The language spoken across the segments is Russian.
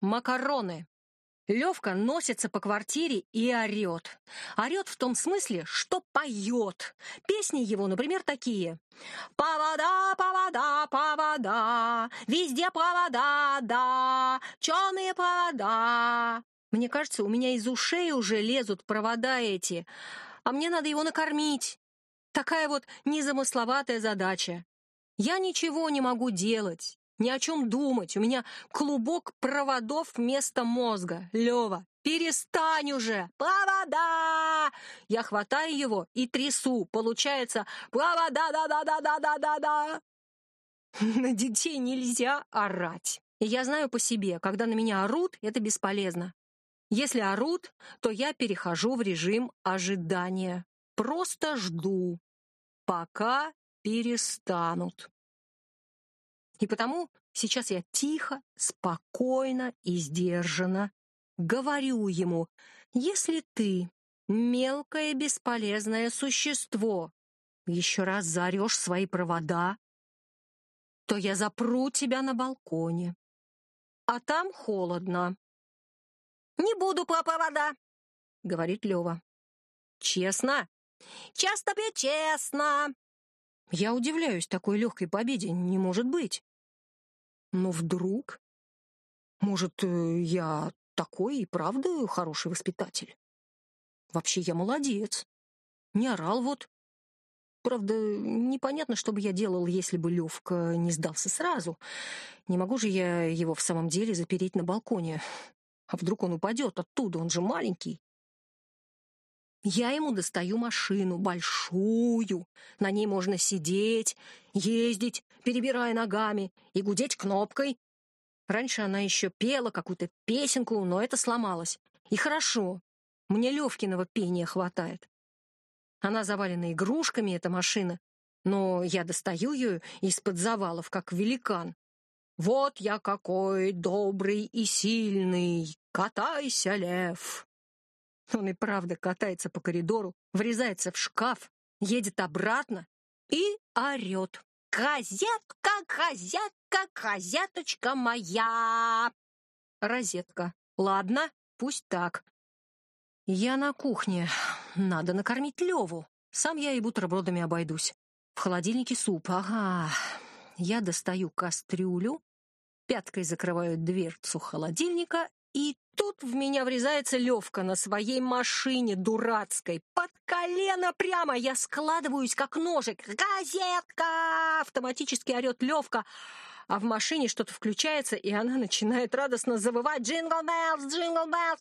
макароны. Левка носится по квартире и орет. Орет в том смысле, что поет. Песни его, например, такие. «Повода, повода, повода, везде повода, да, черные повода». Мне кажется, у меня из ушей уже лезут провода эти, а мне надо его накормить. Такая вот незамысловатая задача. Я ничего не могу делать, ни о чем думать. У меня клубок проводов вместо мозга. Лева, перестань уже! Провода! Я хватаю его и трясу. Получается провода-да-да-да-да-да-да-да. На детей нельзя орать. И я знаю по себе, когда на меня орут, это бесполезно. Если орут, то я перехожу в режим ожидания. Просто жду, пока перестанут. И потому сейчас я тихо, спокойно и сдержанно говорю ему, если ты, мелкое бесполезное существо, еще раз заорешь свои провода, то я запру тебя на балконе. А там холодно. «Не буду по провода», — говорит Лева. «Честно?» «Честно, честно!» Я удивляюсь такой легкой победе, не может быть. Но вдруг... Может, э, я такой и правда хороший воспитатель? Вообще я молодец. Не орал вот. Правда, непонятно, что бы я делал, если бы Левка не сдался сразу. Не могу же я его в самом деле запереть на балконе. А вдруг он упадет оттуда, он же маленький. Я ему достаю машину, большую. На ней можно сидеть, ездить, перебирая ногами и гудеть кнопкой. Раньше она еще пела какую-то песенку, но это сломалось. И хорошо, мне Левкиного пения хватает. Она завалена игрушками, эта машина, но я достаю ее из-под завалов, как великан. Вот я какой добрый и сильный, катайся, лев. Он и правда катается по коридору, врезается в шкаф, едет обратно и орет. «Газетка, газетка, газеточка моя!» Розетка. Ладно, пусть так. Я на кухне. Надо накормить Леву. Сам я и бутербродами обойдусь. В холодильнике суп. Ага. Я достаю кастрюлю, пяткой закрываю дверцу холодильника и тут в меня врезается Левка на своей машине дурацкой. Под колено прямо я складываюсь, как ножик. «Газетка!» — автоматически орет Левка. А в машине что-то включается, и она начинает радостно завывать «Jingle Bells! Jingle Bells!»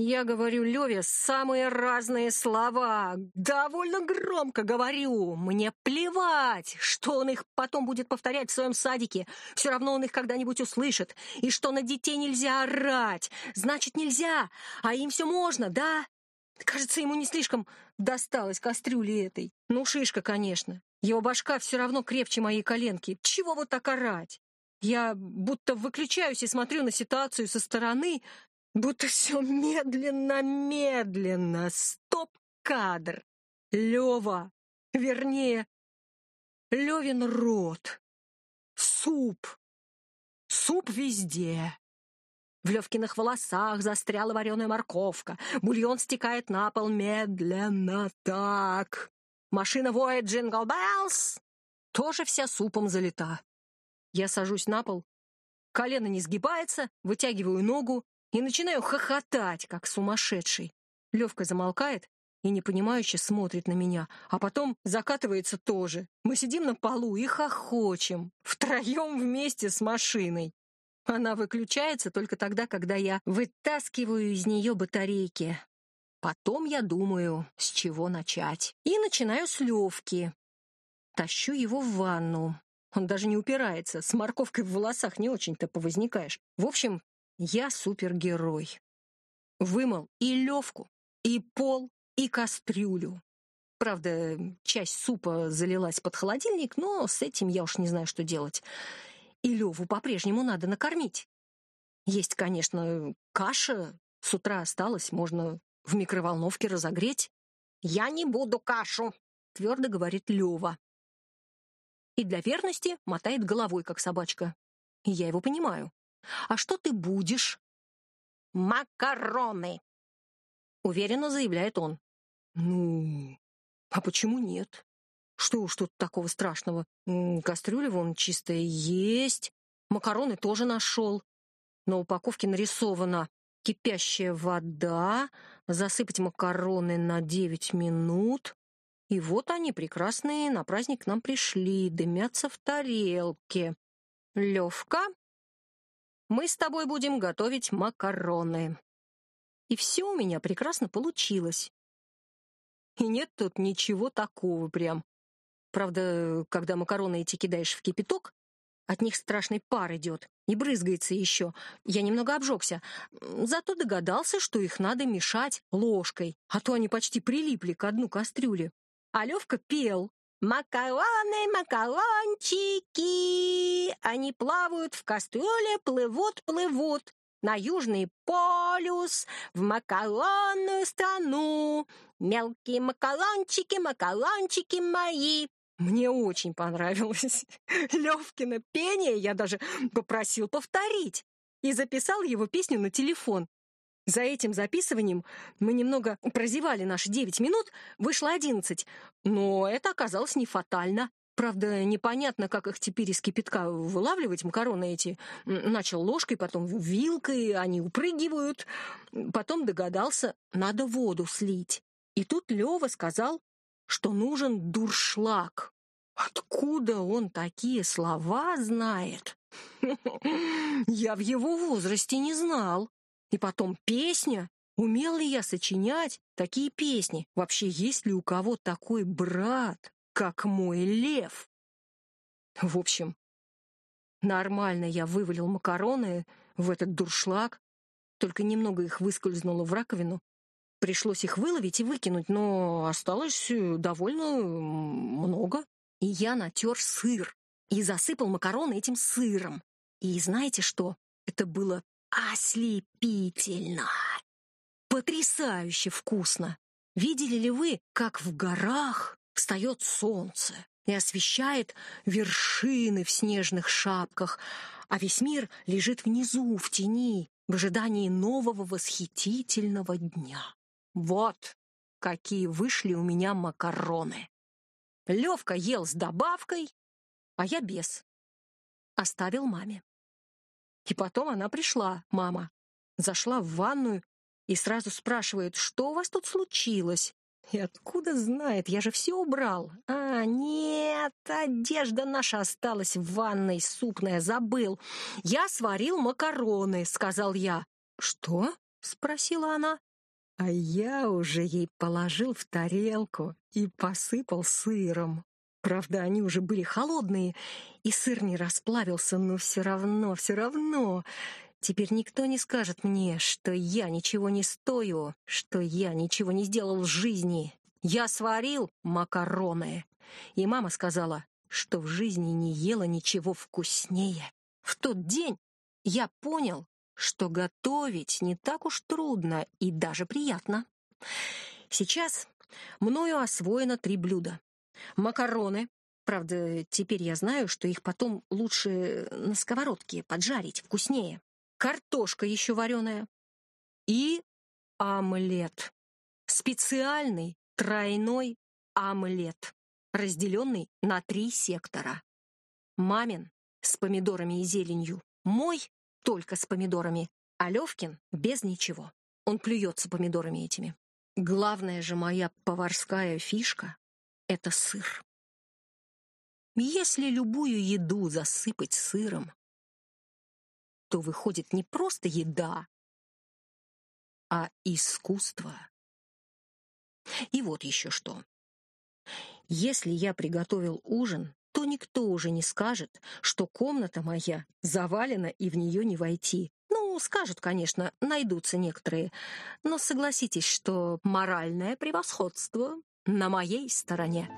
Я говорю Леве самые разные слова. Довольно громко говорю. Мне плевать, что он их потом будет повторять в своем садике. Все равно он их когда-нибудь услышит. И что на детей нельзя орать. Значит, нельзя. А им все можно, да? Кажется, ему не слишком досталось кастрюли этой. Ну, шишка, конечно. Его башка все равно крепче моей коленки. Чего вот так орать? Я будто выключаюсь и смотрю на ситуацию со стороны, Будто все медленно-медленно. Стоп-кадр. Лева. Вернее, Левин рот. Суп. Суп везде. В Левкиных волосах застряла вареная морковка. Бульон стекает на пол медленно так. Машина воет «Jingle Bells». Тоже вся супом залита. Я сажусь на пол. Колено не сгибается, вытягиваю ногу и начинаю хохотать, как сумасшедший. Левка замолкает и непонимающе смотрит на меня, а потом закатывается тоже. Мы сидим на полу и хохочем, втроем вместе с машиной. Она выключается только тогда, когда я вытаскиваю из нее батарейки. Потом я думаю, с чего начать. И начинаю с Левки. Тащу его в ванну. Он даже не упирается, с морковкой в волосах не очень-то повозникаешь. В общем, я супергерой. Вымыл и левку, и пол, и кастрюлю. Правда, часть супа залилась под холодильник, но с этим я уж не знаю, что делать. И Леву по-прежнему надо накормить. Есть, конечно, каша. С утра осталось, можно в микроволновке разогреть. «Я не буду кашу», — твердо говорит Лева. И для верности мотает головой, как собачка. И я его понимаю. А что ты будешь? Макароны, уверенно заявляет он. Ну, а почему нет? Что уж тут такого страшного? Кастрюля вон чистая есть, макароны тоже нашел. На упаковке нарисовано кипящая вода, засыпать макароны на 9 минут. И вот они, прекрасные, на праздник к нам пришли, дымятся в тарелке. Левка, мы с тобой будем готовить макароны. И все у меня прекрасно получилось. И нет тут ничего такого прям. Правда, когда макароны эти кидаешь в кипяток, от них страшный пар идет и брызгается еще. Я немного обжегся. Зато догадался, что их надо мешать ложкой, а то они почти прилипли к дну кастрюли. А Левка пел. «Макароны, макарончики, они плавают в кастрюле, плывут, плывут. На Южный полюс, в макаронную страну. Мелкие макарончики, макарончики мои, мне очень понравилось Левкино пение, я даже попросил повторить. И записал его песню на телефон. За этим записыванием мы немного прозевали наши девять минут, вышло одиннадцать, но это оказалось не фатально. Правда, непонятно, как их теперь из кипятка вылавливать, макароны эти. Начал ложкой, потом вилкой, они упрыгивают. Потом догадался, надо воду слить. И тут Лева сказал, что нужен дуршлаг. Откуда он такие слова знает? Я в его возрасте не знал. И потом песня. Умел ли я сочинять такие песни? Вообще, есть ли у кого такой брат, как мой лев? В общем, нормально я вывалил макароны в этот дуршлаг, только немного их выскользнуло в раковину, Пришлось их выловить и выкинуть, но осталось э, довольно много. И я натер сыр и засыпал макароны этим сыром. И знаете что? Это было ослепительно. Потрясающе вкусно. Видели ли вы, как в горах встает солнце и освещает вершины в снежных шапках, а весь мир лежит внизу, в тени, в ожидании нового восхитительного дня? Вот какие вышли у меня макароны. Левка ел с добавкой, а я без. Оставил маме. И потом она пришла, мама, зашла в ванную и сразу спрашивает, что у вас тут случилось? И откуда знает, я же все убрал. А, нет, одежда наша осталась в ванной, супная, забыл. Я сварил макароны, сказал я. Что? Спросила она. А я уже ей положил в тарелку и посыпал сыром. Правда, они уже были холодные, и сыр не расплавился, но все равно, все равно. Теперь никто не скажет мне, что я ничего не стою, что я ничего не сделал в жизни. Я сварил макароны. И мама сказала, что в жизни не ела ничего вкуснее. В тот день я понял, что готовить не так уж трудно и даже приятно. Сейчас мною освоено три блюда. Макароны. Правда, теперь я знаю, что их потом лучше на сковородке поджарить, вкуснее. Картошка еще вареная. И омлет. Специальный тройной омлет, разделенный на три сектора. Мамин с помидорами и зеленью. Мой только с помидорами, а Левкин без ничего. Он плюется помидорами этими. Главная же моя поварская фишка — это сыр. Если любую еду засыпать сыром, то выходит не просто еда, а искусство. И вот еще что. Если я приготовил ужин, то никто уже не скажет, что комната моя завалена и в нее не войти. Ну, скажут, конечно, найдутся некоторые, но согласитесь, что моральное превосходство на моей стороне.